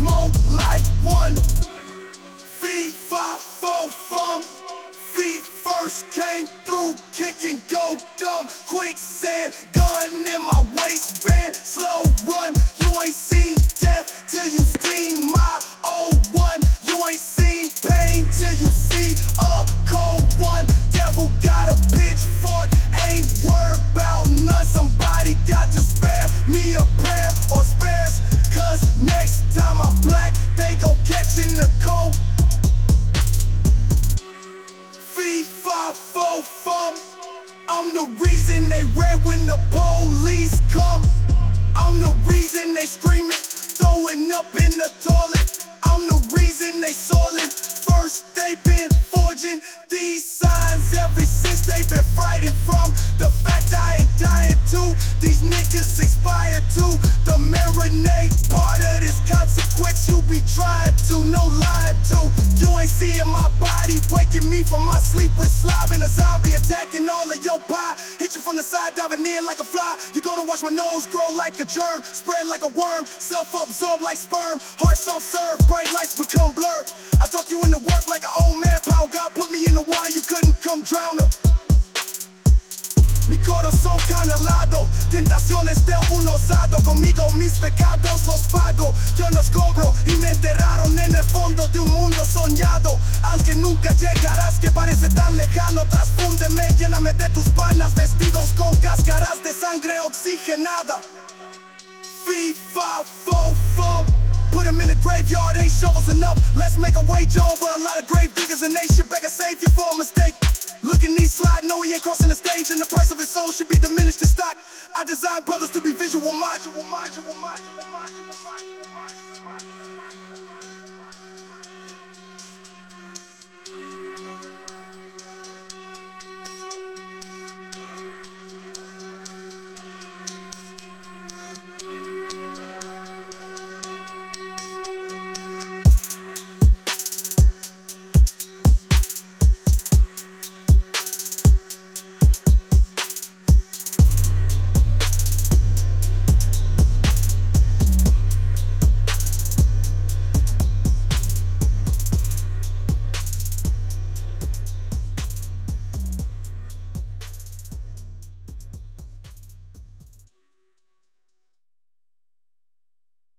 smoke like one. Feet five four. Feet first came through, kicking go dumb. Quicksand, gun in my waistband. Slow run, you ain't seen fo. I'm the reason they red when the police come. I'm the reason they screaming, throwing up in the toilet. I'm the reason they soiling. First they been forging these signs ever since they been fighting from the fact I ain't dying too. These niggas expired too. The marinade part of this consequence you be trying to, no lying to. You ain't seeing my body waking me from my sleep with slobbing a zombie attacking all of your pie. Hit you from the side, diving in like a fly. You gonna watch my nose grow like a germ, spread like a worm, self-absorbed like sperm. Heart so serve, bright lights become blurred. I talk you into work like an old man. Power God put me in the water, you couldn't come drown. Mi corazón tentaciones de un osado Conmigo mis pecados los pago, yo los cobro Y me nunca llegarás, que parece tan lejano. Lléname de tus panas Vestidos con cáscaras de sangre oxigenada. Fee, fi, fo, Put him in the graveyard, ain't shovels enough. Let's make a wage over a lot of grave diggers And they should beg a save you for a mistake. Look at me slide, no he ain't crossing the stage And the price of his soul should be diminished in stock. I design brothers to be visual